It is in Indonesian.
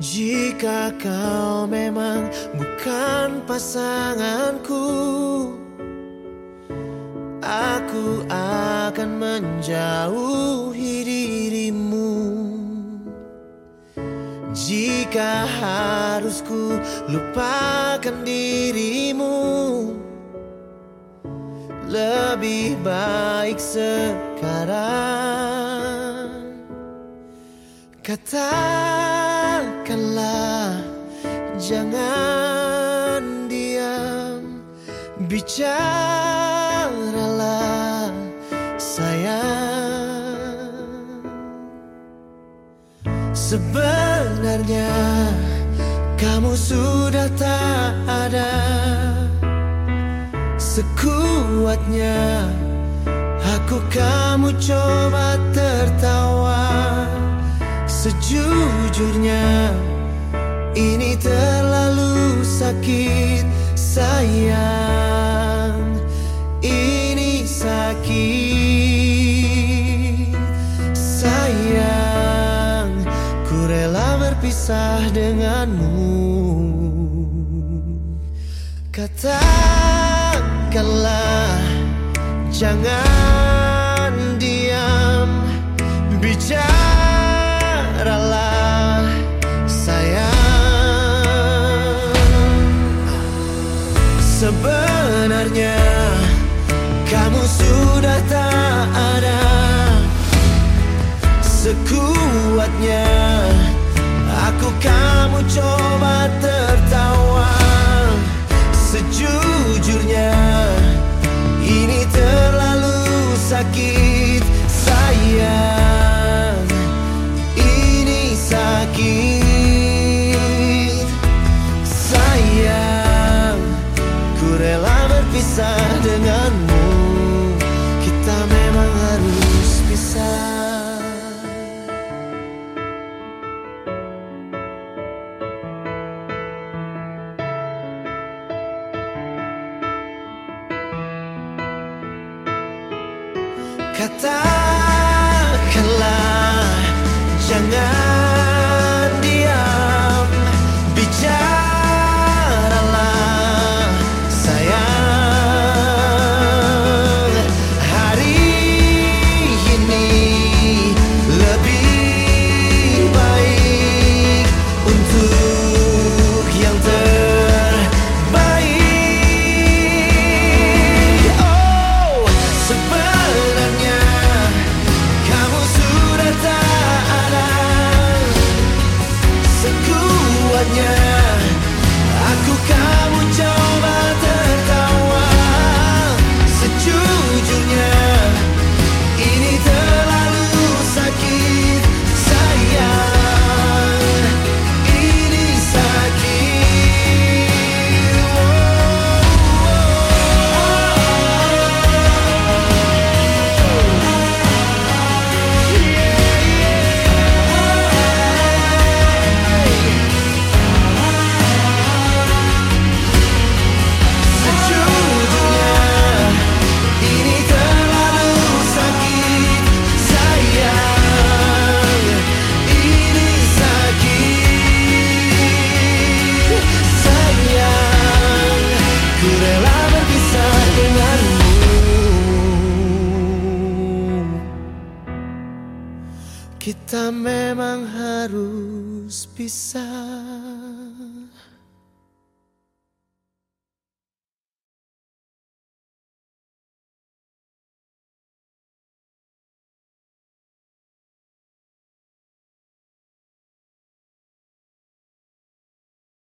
Jika kau memang bukan pasanganku Aku akan menjauhi dirimu. Jika harus ku lupakan dirimu Lebih baik sekarang Katakanlah jangan diam Bicaralah sayang. Sebenarnya kamu sudah tak ada. Sekuatnya aku kamu coba tertawa Sejujurnya ini terlalu sakit sayang. Ini sakit sayang. Ku rela berpisah denganmu. Katakanlah jangan Sebenarnya. Kamu sudah tak ada Sekuatnya. Aku kamu coba tertawa Sejujurnya. Ini terlalu sakit Katakanlah jangan Sekuatnya Kita memang harus pisah